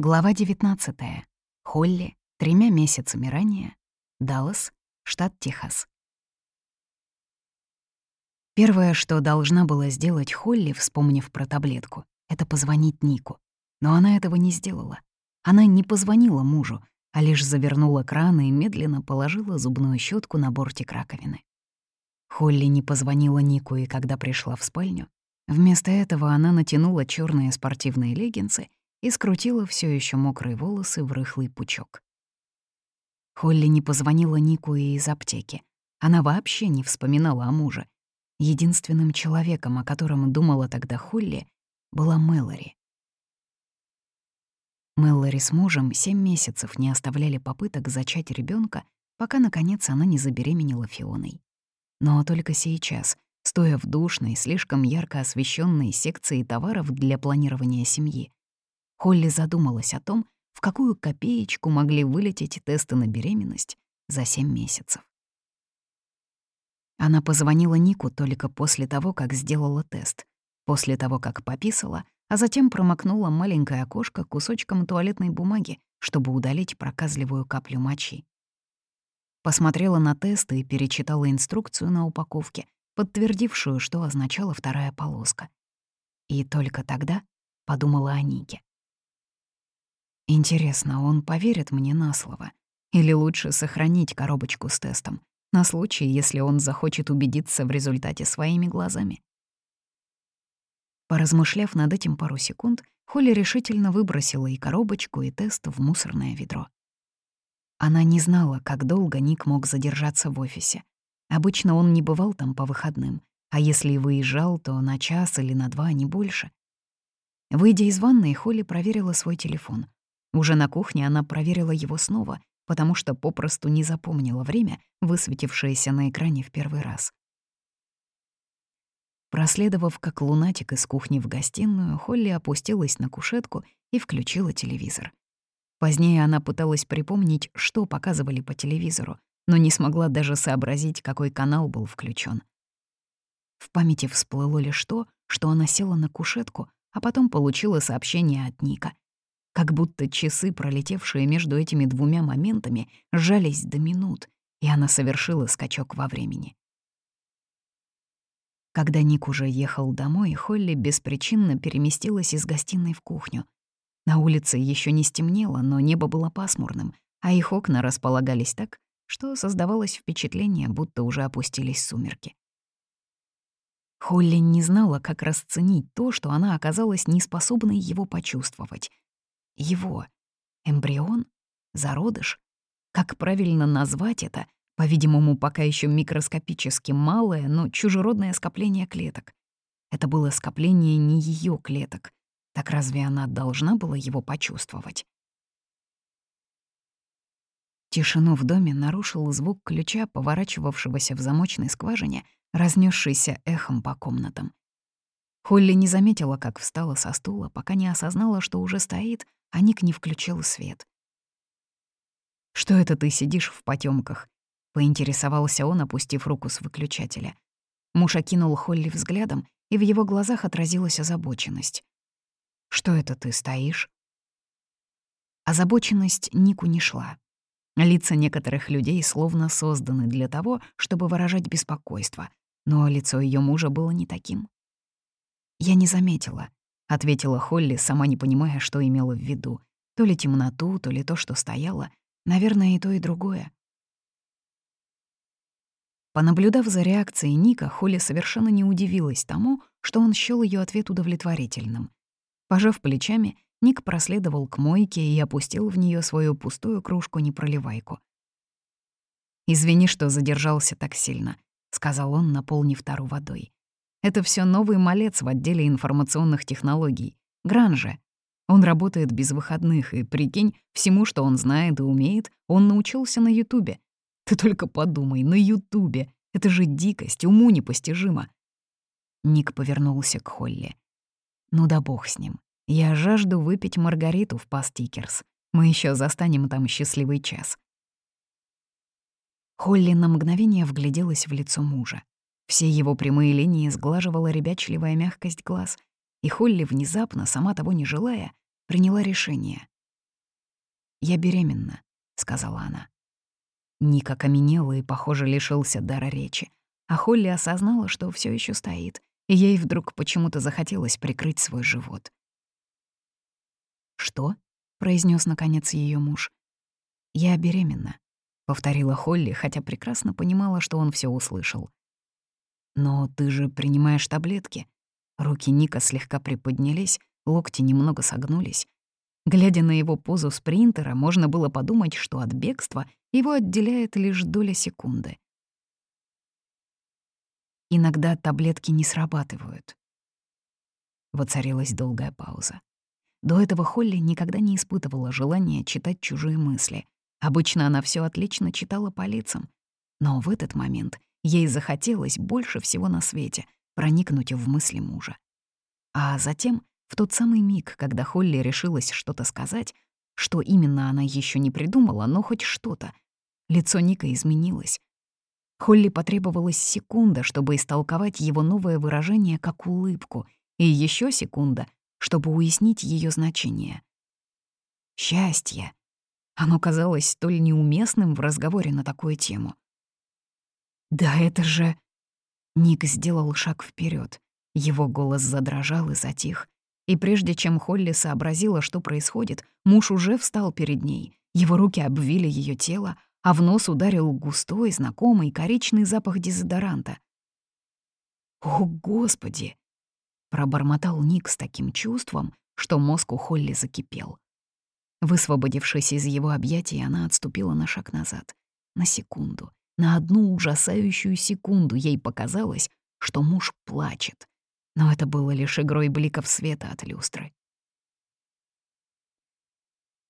Глава 19. Холли, тремя месяцами ранее. Даллас, штат Техас. Первое, что должна была сделать Холли, вспомнив про таблетку, это позвонить Нику. Но она этого не сделала. Она не позвонила мужу, а лишь завернула кран и медленно положила зубную щетку на бортик раковины. Холли не позвонила Нику и когда пришла в спальню. Вместо этого она натянула черные спортивные леггинсы и скрутила все еще мокрые волосы в рыхлый пучок. Холли не позвонила Нику и из аптеки. Она вообще не вспоминала о муже. Единственным человеком, о котором думала тогда Холли, была Мэлори. Мэлори с мужем семь месяцев не оставляли попыток зачать ребенка, пока, наконец, она не забеременела Фионой. Но только сейчас, стоя в душной, слишком ярко освещенной секции товаров для планирования семьи, Холли задумалась о том, в какую копеечку могли вылететь тесты на беременность за 7 месяцев. Она позвонила Нику только после того, как сделала тест, после того, как пописала, а затем промокнула маленькое окошко кусочком туалетной бумаги, чтобы удалить проказливую каплю мочи. Посмотрела на тест и перечитала инструкцию на упаковке, подтвердившую, что означала вторая полоска. И только тогда подумала о Нике. Интересно, он поверит мне на слово? Или лучше сохранить коробочку с тестом, на случай, если он захочет убедиться в результате своими глазами? Поразмышляв над этим пару секунд, Холли решительно выбросила и коробочку, и тест в мусорное ведро. Она не знала, как долго Ник мог задержаться в офисе. Обычно он не бывал там по выходным, а если и выезжал, то на час или на два, не больше. Выйдя из ванной, Холли проверила свой телефон — уже на кухне она проверила его снова, потому что попросту не запомнила время, высветившееся на экране в первый раз. Проследовав как лунатик из кухни в гостиную, Холли опустилась на кушетку и включила телевизор. Позднее она пыталась припомнить, что показывали по телевизору, но не смогла даже сообразить, какой канал был включен. В памяти всплыло лишь то, что она села на кушетку, а потом получила сообщение от Ника — как будто часы, пролетевшие между этими двумя моментами, сжались до минут, и она совершила скачок во времени. Когда Ник уже ехал домой, Холли беспричинно переместилась из гостиной в кухню. На улице еще не стемнело, но небо было пасмурным, а их окна располагались так, что создавалось впечатление, будто уже опустились сумерки. Холли не знала, как расценить то, что она оказалась неспособной его почувствовать. Его. Эмбрион? Зародыш? Как правильно назвать это? По-видимому, пока еще микроскопически малое, но чужеродное скопление клеток. Это было скопление не ее клеток. Так разве она должна была его почувствовать? Тишину в доме нарушил звук ключа, поворачивавшегося в замочной скважине, разнесшийся эхом по комнатам. Холли не заметила, как встала со стула, пока не осознала, что уже стоит, а Ник не включил свет. «Что это ты сидишь в потемках? поинтересовался он, опустив руку с выключателя. Муж окинул Холли взглядом, и в его глазах отразилась озабоченность. «Что это ты стоишь?» Озабоченность Нику не шла. Лица некоторых людей словно созданы для того, чтобы выражать беспокойство, но лицо ее мужа было не таким. Я не заметила, — ответила Холли, сама не понимая, что имела в виду. То ли темноту, то ли то, что стояло. Наверное, и то, и другое. Понаблюдав за реакцией Ника, Холли совершенно не удивилась тому, что он счёл её ответ удовлетворительным. Пожав плечами, Ник проследовал к мойке и опустил в неё свою пустую кружку-непроливайку. «Извини, что задержался так сильно», — сказал он, наполнив тару водой. Это все новый малец в отделе информационных технологий. Гранже. Он работает без выходных, и, прикинь, всему, что он знает и умеет, он научился на Ютубе. Ты только подумай, на Ютубе. Это же дикость, уму непостижимо. Ник повернулся к Холли. Ну да бог с ним. Я жажду выпить Маргариту в Пастикерс. Мы еще застанем там счастливый час. Холли на мгновение вгляделась в лицо мужа. Все его прямые линии сглаживала ребячливая мягкость глаз, и Холли внезапно, сама того не желая, приняла решение «Я беременна», — сказала она. Ник окаменела и, похоже, лишился дара речи, а Холли осознала, что все еще стоит, и ей вдруг почему-то захотелось прикрыть свой живот. «Что?» — произнес наконец ее муж. «Я беременна», — повторила Холли, хотя прекрасно понимала, что он все услышал. «Но ты же принимаешь таблетки». Руки Ника слегка приподнялись, локти немного согнулись. Глядя на его позу спринтера, можно было подумать, что от бегства его отделяет лишь доля секунды. Иногда таблетки не срабатывают. Воцарилась долгая пауза. До этого Холли никогда не испытывала желания читать чужие мысли. Обычно она все отлично читала по лицам. Но в этот момент ей захотелось больше всего на свете проникнуть в мысли мужа. А затем, в тот самый миг, когда Холли решилась что-то сказать, что именно она еще не придумала, но хоть что-то, лицо Ника изменилось. Холли потребовалась секунда, чтобы истолковать его новое выражение как улыбку, и еще секунда, чтобы уяснить ее значение. Счастье. Оно казалось столь неуместным в разговоре на такую тему. «Да это же...» Ник сделал шаг вперед. Его голос задрожал и затих. И прежде чем Холли сообразила, что происходит, муж уже встал перед ней. Его руки обвили ее тело, а в нос ударил густой, знакомый коричный запах дезодоранта. «О, Господи!» Пробормотал Ник с таким чувством, что мозг у Холли закипел. Высвободившись из его объятий, она отступила на шаг назад. На секунду, на одну ужасающую секунду ей показалось, что муж плачет. Но это было лишь игрой бликов света от люстры.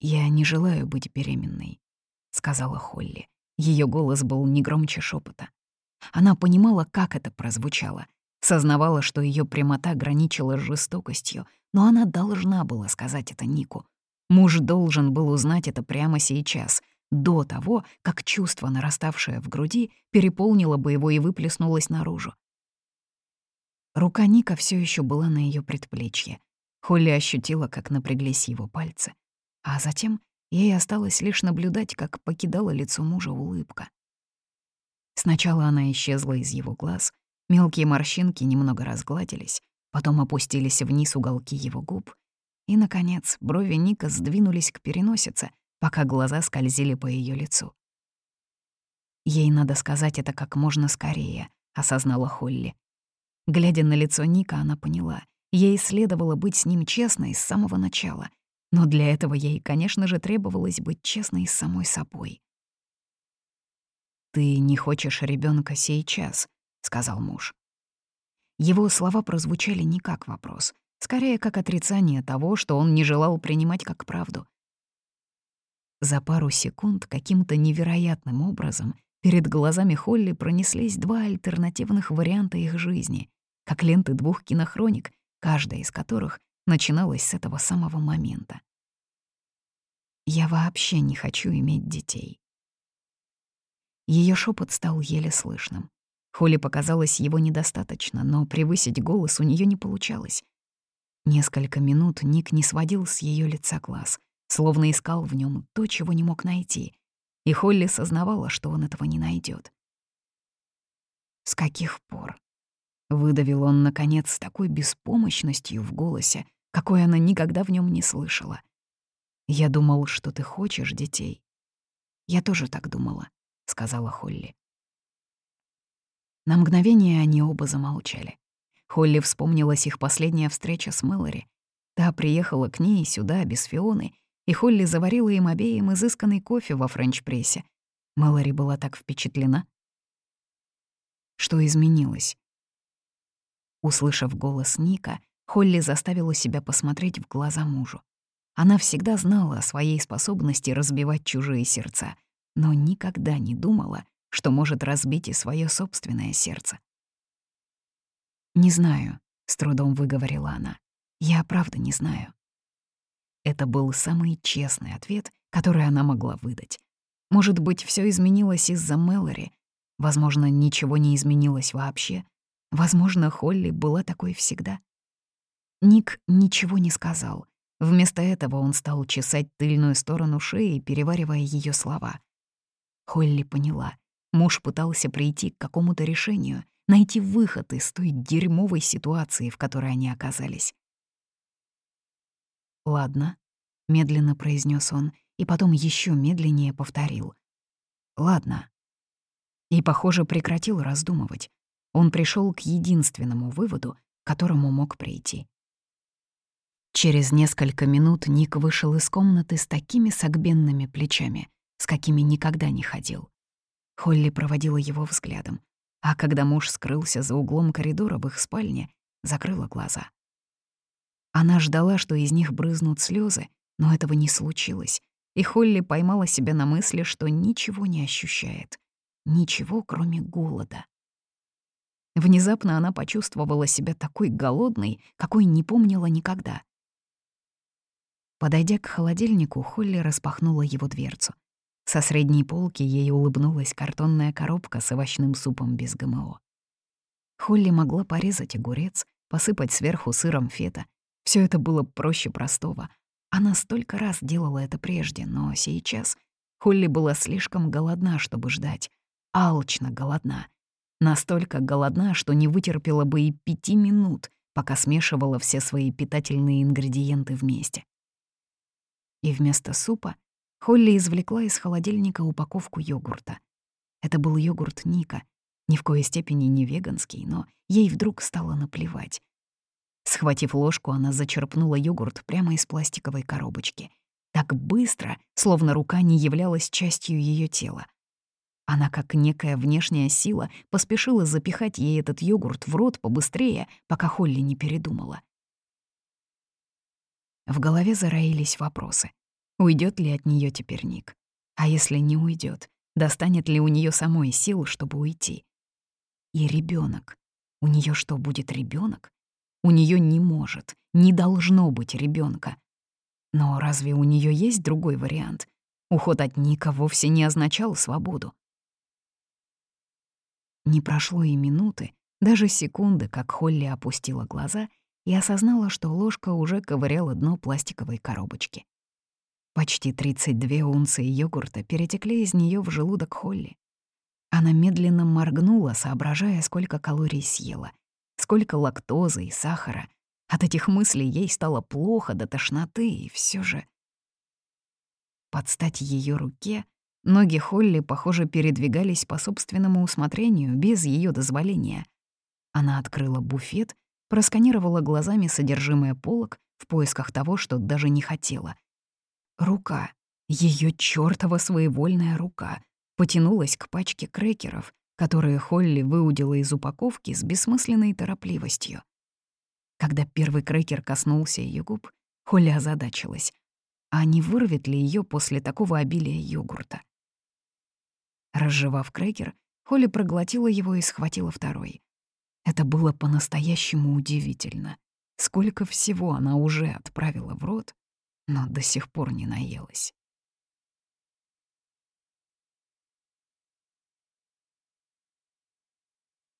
«Я не желаю быть беременной», — сказала Холли. Ее голос был не громче шепота. Она понимала, как это прозвучало, Сознавала, что ее прямота граничила с жестокостью, но она должна была сказать это Нику. Муж должен был узнать это прямо сейчас, до того, как чувство, нараставшее в груди, переполнило бы его и выплеснулось наружу. Рука Ника все еще была на ее предплечье. Холли ощутила, как напряглись его пальцы. А затем ей осталось лишь наблюдать, как покидала лицо мужа улыбка. Сначала она исчезла из его глаз, Мелкие морщинки немного разгладились, потом опустились вниз уголки его губ, и, наконец, брови Ника сдвинулись к переносице, пока глаза скользили по ее лицу. «Ей надо сказать это как можно скорее», — осознала Холли. Глядя на лицо Ника, она поняла, ей следовало быть с ним честной с самого начала, но для этого ей, конечно же, требовалось быть честной с самой собой. «Ты не хочешь ребенка сейчас», — сказал муж. Его слова прозвучали не как вопрос, скорее как отрицание того, что он не желал принимать как правду. За пару секунд каким-то невероятным образом перед глазами Холли пронеслись два альтернативных варианта их жизни, как ленты двух кинохроник, каждая из которых начиналась с этого самого момента. «Я вообще не хочу иметь детей». Ее шепот стал еле слышным. Холли показалось его недостаточно, но превысить голос у нее не получалось. Несколько минут Ник не сводил с ее лица глаз, словно искал в нем то, чего не мог найти, и Холли сознавала, что он этого не найдет. «С каких пор?» — выдавил он, наконец, с такой беспомощностью в голосе, какой она никогда в нем не слышала. «Я думал, что ты хочешь детей». «Я тоже так думала», — сказала Холли. На мгновение они оба замолчали. Холли вспомнилась их последняя встреча с Мэлори. Та приехала к ней сюда без Фионы, и Холли заварила им обеим изысканный кофе во френч-прессе. Мэлори была так впечатлена. Что изменилось? Услышав голос Ника, Холли заставила себя посмотреть в глаза мужу. Она всегда знала о своей способности разбивать чужие сердца, но никогда не думала, что может разбить и свое собственное сердце. «Не знаю», — с трудом выговорила она. «Я правда не знаю». Это был самый честный ответ, который она могла выдать. Может быть, все изменилось из-за Мэлори. Возможно, ничего не изменилось вообще. Возможно, Холли была такой всегда. Ник ничего не сказал, Вместо этого он стал чесать тыльную сторону шеи, переваривая ее слова. Холли поняла. Муж пытался прийти к какому-то решению, найти выход из той дерьмовой ситуации, в которой они оказались. «Ладно», — медленно произнес он, и потом еще медленнее повторил. «Ладно». И, похоже, прекратил раздумывать. Он пришел к единственному выводу, к которому мог прийти. Через несколько минут Ник вышел из комнаты с такими согбенными плечами, с какими никогда не ходил. Холли проводила его взглядом, а когда муж скрылся за углом коридора в их спальне, закрыла глаза. Она ждала, что из них брызнут слезы, но этого не случилось, и Холли поймала себя на мысли, что ничего не ощущает. Ничего, кроме голода. Внезапно она почувствовала себя такой голодной, какой не помнила никогда. Подойдя к холодильнику, Холли распахнула его дверцу. Со средней полки ей улыбнулась картонная коробка с овощным супом без ГМО. Холли могла порезать огурец, посыпать сверху сыром фета. Все это было проще простого. Она столько раз делала это прежде, но сейчас Холли была слишком голодна, чтобы ждать. Алчно голодна. Настолько голодна, что не вытерпела бы и пяти минут, пока смешивала все свои питательные ингредиенты вместе и вместо супа Холли извлекла из холодильника упаковку йогурта. Это был йогурт Ника, ни в коей степени не веганский, но ей вдруг стало наплевать. Схватив ложку, она зачерпнула йогурт прямо из пластиковой коробочки. Так быстро, словно рука не являлась частью ее тела. Она, как некая внешняя сила, поспешила запихать ей этот йогурт в рот побыстрее, пока Холли не передумала. В голове зароились вопросы. Уйдет ли от нее теперь Ник? А если не уйдет, достанет ли у нее самой сил, чтобы уйти? И ребенок. У нее что, будет ребенок? У нее не может, не должно быть ребенка. Но разве у нее есть другой вариант? Уход от Ника вовсе не означал свободу. Не прошло и минуты, даже секунды, как Холли опустила глаза и осознала, что ложка уже ковыряла дно пластиковой коробочки. Почти 32 унции йогурта перетекли из нее в желудок Холли. Она медленно моргнула, соображая, сколько калорий съела, сколько лактозы и сахара. От этих мыслей ей стало плохо до тошноты, и все же... Под стать ее руке ноги Холли, похоже, передвигались по собственному усмотрению, без ее дозволения. Она открыла буфет — просканировала глазами содержимое полок в поисках того, что даже не хотела. Рука, ее чёртова своевольная рука, потянулась к пачке крекеров, которые Холли выудила из упаковки с бессмысленной торопливостью. Когда первый крекер коснулся ее губ, Холли озадачилась. А не вырвет ли ее после такого обилия йогурта? Разжевав крекер, Холли проглотила его и схватила второй. Это было по-настоящему удивительно. Сколько всего она уже отправила в рот, но до сих пор не наелась.